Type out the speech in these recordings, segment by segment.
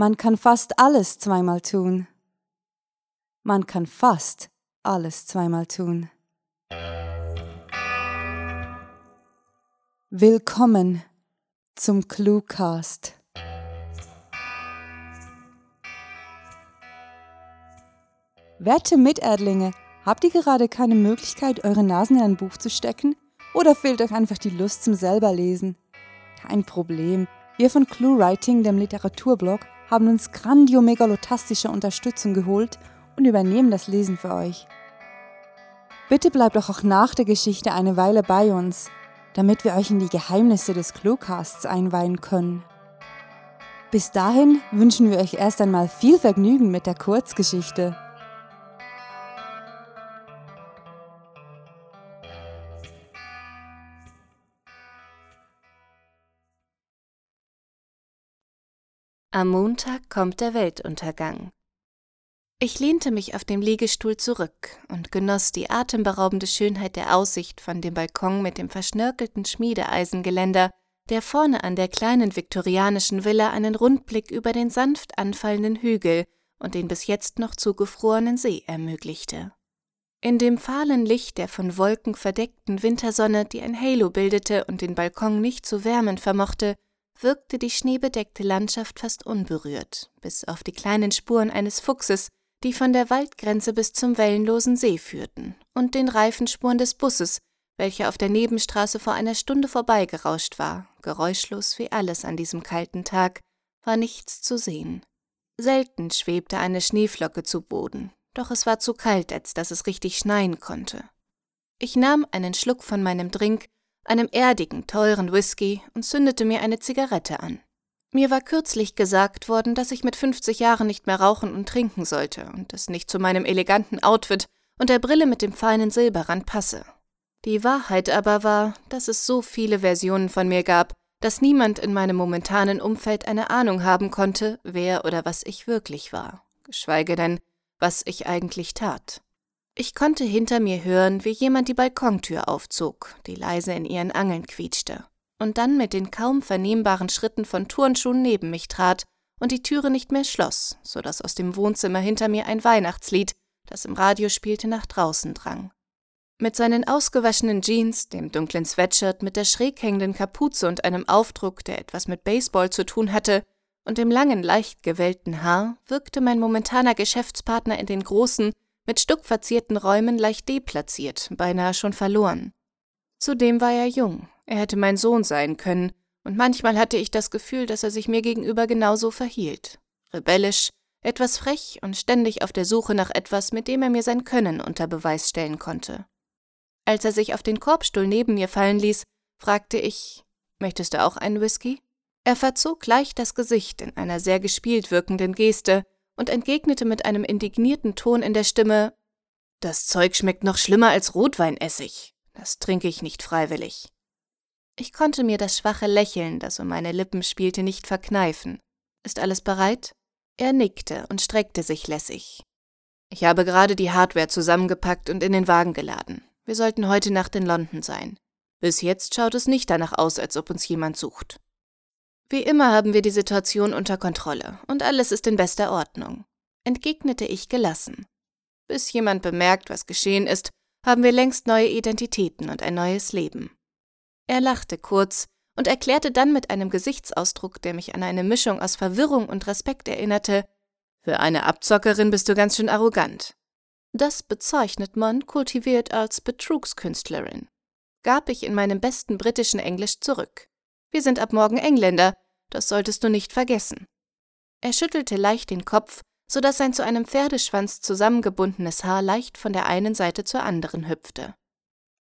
Man kann fast alles zweimal tun. Man kann fast alles zweimal tun. Willkommen zum Cluecast. Werte Miterdlinge, habt ihr gerade keine Möglichkeit, eure Nasen in ein Buch zu stecken? Oder fehlt euch einfach die Lust zum selberlesen? Kein Problem. Wir von ClueWriting, dem Literaturblog, haben uns grandiomegalotastische Unterstützung geholt und übernehmen das Lesen für euch. Bitte bleibt doch auch nach der Geschichte eine Weile bei uns, damit wir euch in die Geheimnisse des Cluecasts einweihen können. Bis dahin wünschen wir euch erst einmal viel Vergnügen mit der Kurzgeschichte. Am Montag kommt der Weltuntergang. Ich lehnte mich auf dem Liegestuhl zurück und genoss die atemberaubende Schönheit der Aussicht von dem Balkon mit dem verschnörkelten Schmiedeeisengeländer, der vorne an der kleinen viktorianischen Villa einen Rundblick über den sanft anfallenden Hügel und den bis jetzt noch zugefrorenen See ermöglichte. In dem fahlen Licht der von Wolken verdeckten Wintersonne, die ein Halo bildete und den Balkon nicht zu wärmen vermochte, wirkte die schneebedeckte Landschaft fast unberührt, bis auf die kleinen Spuren eines Fuchses, die von der Waldgrenze bis zum wellenlosen See führten, und den Reifenspuren des Busses, welcher auf der Nebenstraße vor einer Stunde vorbeigerauscht war, geräuschlos wie alles an diesem kalten Tag, war nichts zu sehen. Selten schwebte eine Schneeflocke zu Boden, doch es war zu kalt, als dass es richtig schneien konnte. Ich nahm einen Schluck von meinem Drink einem erdigen, teuren Whisky und zündete mir eine Zigarette an. Mir war kürzlich gesagt worden, dass ich mit 50 Jahren nicht mehr rauchen und trinken sollte und es nicht zu meinem eleganten Outfit und der Brille mit dem feinen Silberrand passe. Die Wahrheit aber war, dass es so viele Versionen von mir gab, dass niemand in meinem momentanen Umfeld eine Ahnung haben konnte, wer oder was ich wirklich war, geschweige denn, was ich eigentlich tat. Ich konnte hinter mir hören, wie jemand die Balkontür aufzog, die leise in ihren Angeln quietschte, und dann mit den kaum vernehmbaren Schritten von Turnschuhen neben mich trat und die Türe nicht mehr schloss, so dass aus dem Wohnzimmer hinter mir ein Weihnachtslied, das im Radio spielte, nach draußen drang. Mit seinen ausgewaschenen Jeans, dem dunklen Sweatshirt mit der schräg hängenden Kapuze und einem Aufdruck, der etwas mit Baseball zu tun hatte, und dem langen, leicht gewellten Haar wirkte mein momentaner Geschäftspartner in den großen, mit stuckverzierten Räumen leicht deplatziert, beinahe schon verloren. Zudem war er jung, er hätte mein Sohn sein können, und manchmal hatte ich das Gefühl, dass er sich mir gegenüber genauso verhielt. Rebellisch, etwas frech und ständig auf der Suche nach etwas, mit dem er mir sein Können unter Beweis stellen konnte. Als er sich auf den Korbstuhl neben mir fallen ließ, fragte ich, möchtest du auch einen Whisky? Er verzog leicht das Gesicht in einer sehr gespielt wirkenden Geste, und entgegnete mit einem indignierten Ton in der Stimme Das Zeug schmeckt noch schlimmer als Rotweinessig. Das trinke ich nicht freiwillig. Ich konnte mir das schwache Lächeln, das um meine Lippen spielte, nicht verkneifen. Ist alles bereit? Er nickte und streckte sich lässig. Ich habe gerade die Hardware zusammengepackt und in den Wagen geladen. Wir sollten heute Nacht in London sein. Bis jetzt schaut es nicht danach aus, als ob uns jemand sucht. Wie immer haben wir die Situation unter Kontrolle und alles ist in bester Ordnung, entgegnete ich gelassen. Bis jemand bemerkt, was geschehen ist, haben wir längst neue Identitäten und ein neues Leben. Er lachte kurz und erklärte dann mit einem Gesichtsausdruck, der mich an eine Mischung aus Verwirrung und Respekt erinnerte, für eine Abzockerin bist du ganz schön arrogant. Das bezeichnet man kultiviert als Betrugskünstlerin, gab ich in meinem besten britischen Englisch zurück. Wir sind ab morgen Engländer, das solltest du nicht vergessen. Er schüttelte leicht den Kopf, so dass sein zu einem Pferdeschwanz zusammengebundenes Haar leicht von der einen Seite zur anderen hüpfte.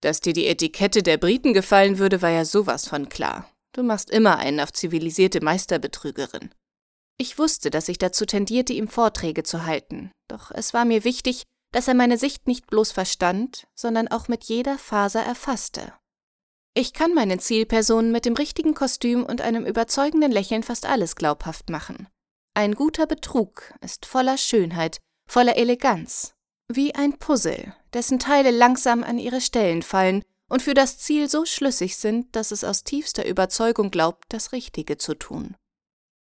Dass dir die Etikette der Briten gefallen würde, war ja sowas von klar. Du machst immer einen auf zivilisierte Meisterbetrügerin. Ich wusste, dass ich dazu tendierte, ihm Vorträge zu halten, doch es war mir wichtig, dass er meine Sicht nicht bloß verstand, sondern auch mit jeder Faser erfasste. Ich kann meinen Zielpersonen mit dem richtigen Kostüm und einem überzeugenden Lächeln fast alles glaubhaft machen. Ein guter Betrug ist voller Schönheit, voller Eleganz, wie ein Puzzle, dessen Teile langsam an ihre Stellen fallen und für das Ziel so schlüssig sind, dass es aus tiefster Überzeugung glaubt, das Richtige zu tun.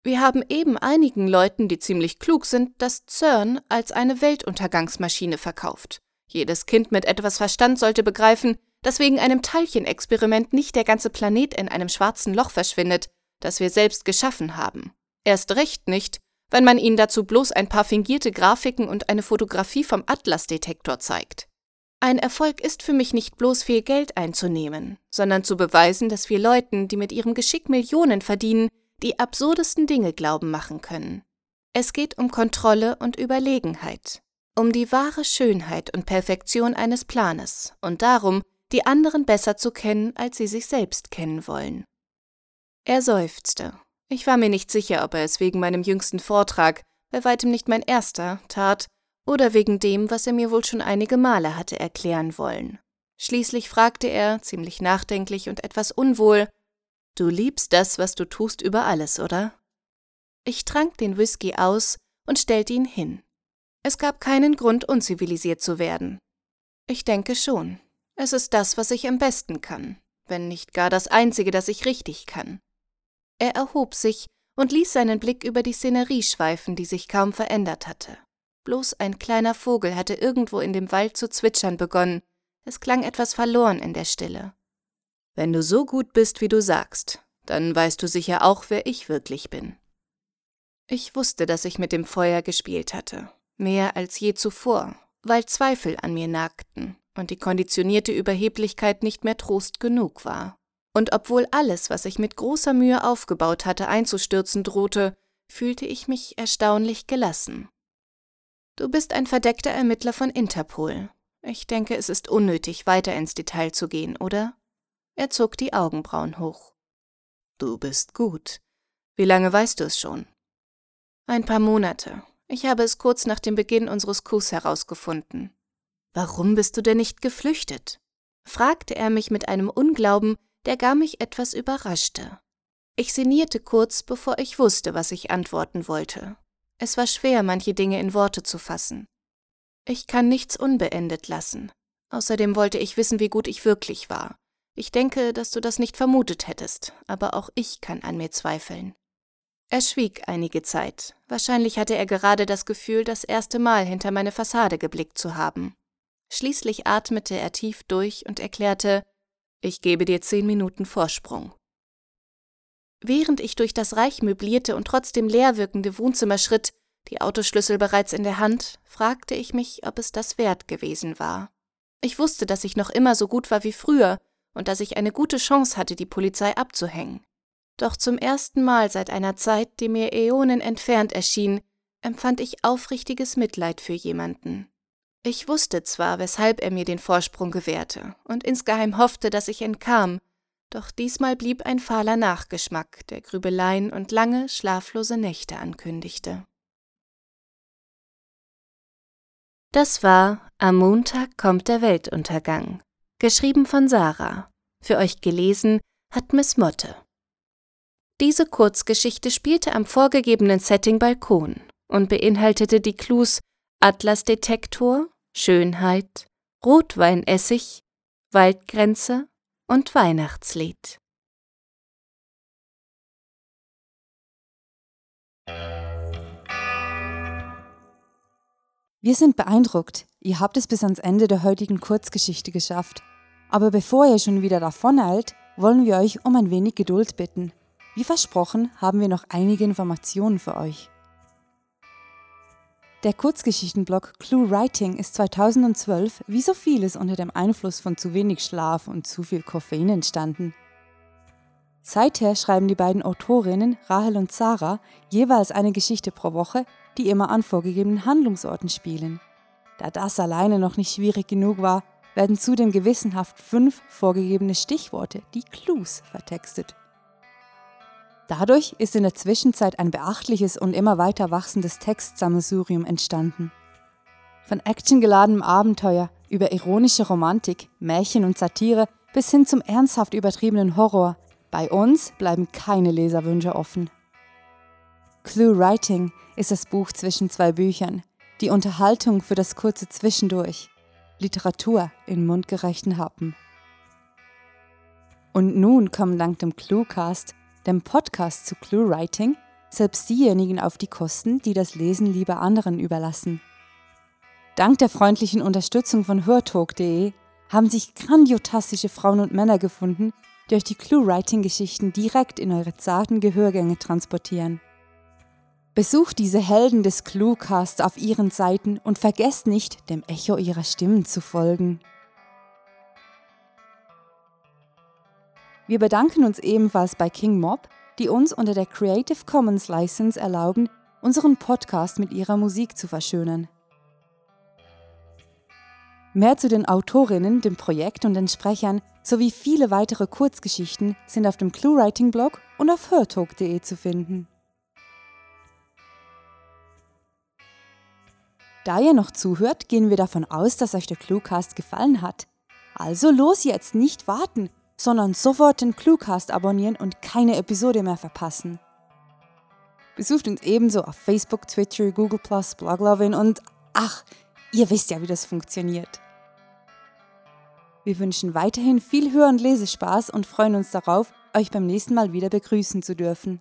Wir haben eben einigen Leuten, die ziemlich klug sind, das CERN als eine Weltuntergangsmaschine verkauft. Jedes Kind mit etwas Verstand sollte begreifen, dass wegen einem Teilchenexperiment nicht der ganze Planet in einem schwarzen Loch verschwindet, das wir selbst geschaffen haben. Erst recht nicht, wenn man ihnen dazu bloß ein paar fingierte Grafiken und eine Fotografie vom Atlas-Detektor zeigt. Ein Erfolg ist für mich nicht bloß viel Geld einzunehmen, sondern zu beweisen, dass wir Leuten, die mit ihrem Geschick Millionen verdienen, die absurdesten Dinge glauben machen können. Es geht um Kontrolle und Überlegenheit, um die wahre Schönheit und Perfektion eines Planes und darum, die anderen besser zu kennen, als sie sich selbst kennen wollen. Er seufzte. Ich war mir nicht sicher, ob er es wegen meinem jüngsten Vortrag, bei weitem nicht mein erster, tat, oder wegen dem, was er mir wohl schon einige Male hatte erklären wollen. Schließlich fragte er, ziemlich nachdenklich und etwas unwohl, Du liebst das, was du tust, über alles, oder? Ich trank den Whisky aus und stellte ihn hin. Es gab keinen Grund, unzivilisiert zu werden. Ich denke schon. Es ist das, was ich am besten kann, wenn nicht gar das Einzige, das ich richtig kann. Er erhob sich und ließ seinen Blick über die Szenerie schweifen, die sich kaum verändert hatte. Bloß ein kleiner Vogel hatte irgendwo in dem Wald zu zwitschern begonnen, es klang etwas verloren in der Stille. Wenn du so gut bist, wie du sagst, dann weißt du sicher auch, wer ich wirklich bin. Ich wusste, dass ich mit dem Feuer gespielt hatte, mehr als je zuvor, weil Zweifel an mir nagten und die konditionierte Überheblichkeit nicht mehr Trost genug war. Und obwohl alles, was ich mit großer Mühe aufgebaut hatte, einzustürzen drohte, fühlte ich mich erstaunlich gelassen. Du bist ein verdeckter Ermittler von Interpol. Ich denke, es ist unnötig, weiter ins Detail zu gehen, oder? Er zog die Augenbrauen hoch. Du bist gut. Wie lange weißt du es schon? Ein paar Monate. Ich habe es kurz nach dem Beginn unseres Coups herausgefunden. Warum bist du denn nicht geflüchtet? fragte er mich mit einem Unglauben, der gar mich etwas überraschte. Ich sinnierte kurz, bevor ich wusste, was ich antworten wollte. Es war schwer, manche Dinge in Worte zu fassen. Ich kann nichts unbeendet lassen. Außerdem wollte ich wissen, wie gut ich wirklich war. Ich denke, dass du das nicht vermutet hättest, aber auch ich kann an mir zweifeln. Er schwieg einige Zeit. Wahrscheinlich hatte er gerade das Gefühl, das erste Mal hinter meine Fassade geblickt zu haben. Schließlich atmete er tief durch und erklärte, ich gebe dir zehn Minuten Vorsprung. Während ich durch das reich möblierte und trotzdem leer wirkende Wohnzimmer schritt, die Autoschlüssel bereits in der Hand, fragte ich mich, ob es das wert gewesen war. Ich wusste, dass ich noch immer so gut war wie früher und dass ich eine gute Chance hatte, die Polizei abzuhängen. Doch zum ersten Mal seit einer Zeit, die mir Äonen entfernt erschien, empfand ich aufrichtiges Mitleid für jemanden. Ich wusste zwar, weshalb er mir den Vorsprung gewährte und insgeheim hoffte, dass ich entkam, doch diesmal blieb ein fahler Nachgeschmack, der Grübeleien und lange, schlaflose Nächte ankündigte. Das war Am Montag kommt der Weltuntergang, geschrieben von Sarah. Für euch gelesen hat Miss Motte. Diese Kurzgeschichte spielte am vorgegebenen Setting Balkon und beinhaltete die Clues Atlasdetektor, Schönheit, Rotweinessig, Waldgrenze und Weihnachtslied. Wir sind beeindruckt. Ihr habt es bis ans Ende der heutigen Kurzgeschichte geschafft. Aber bevor ihr schon wieder davoneilt, wollen wir euch um ein wenig Geduld bitten. Wie versprochen haben wir noch einige Informationen für euch. Der Kurzgeschichtenblog Clue Writing ist 2012 wie so vieles unter dem Einfluss von zu wenig Schlaf und zu viel Koffein entstanden. Seither schreiben die beiden Autorinnen Rahel und Sarah jeweils eine Geschichte pro Woche, die immer an vorgegebenen Handlungsorten spielen. Da das alleine noch nicht schwierig genug war, werden zudem gewissenhaft fünf vorgegebene Stichworte, die Clues, vertextet. Dadurch ist in der Zwischenzeit ein beachtliches und immer weiter wachsendes Textsammelsurium entstanden. Von actiongeladenem Abenteuer über ironische Romantik, Märchen und Satire bis hin zum ernsthaft übertriebenen Horror. Bei uns bleiben keine Leserwünsche offen. Clue Writing ist das Buch zwischen zwei Büchern, die Unterhaltung für das kurze Zwischendurch, Literatur in mundgerechten Happen. Und nun kommen dank dem Cluecast dem Podcast zu Clue Writing, selbst diejenigen auf die Kosten, die das Lesen lieber anderen überlassen. Dank der freundlichen Unterstützung von hörtalk.de haben sich grandiotastische Frauen und Männer gefunden, die euch die Clue-Writing-Geschichten direkt in eure zarten Gehörgänge transportieren. Besucht diese Helden des Cluecasts auf ihren Seiten und vergesst nicht, dem Echo ihrer Stimmen zu folgen. Wir bedanken uns ebenfalls bei King Mob, die uns unter der Creative Commons License erlauben, unseren Podcast mit ihrer Musik zu verschönern. Mehr zu den Autorinnen, dem Projekt und den Sprechern sowie viele weitere Kurzgeschichten sind auf dem ClueWriting-Blog und auf hörtalk.de zu finden. Da ihr noch zuhört, gehen wir davon aus, dass euch der Cluecast gefallen hat. Also los jetzt, nicht warten sondern sofort den Cluecast abonnieren und keine Episode mehr verpassen. Besucht uns ebenso auf Facebook, Twitter, Google+, Bloglovin und ach, ihr wisst ja, wie das funktioniert. Wir wünschen weiterhin viel Hör- und Lesespaß und freuen uns darauf, euch beim nächsten Mal wieder begrüßen zu dürfen.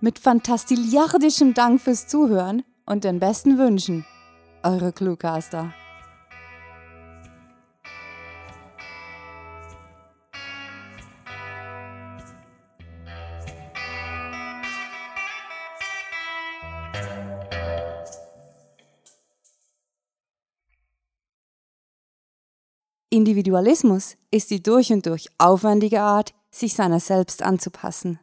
Mit fantastiliardischem Dank fürs Zuhören und den besten Wünschen. Eure Cluecaster. Individualismus ist die durch und durch aufwendige Art, sich seiner selbst anzupassen.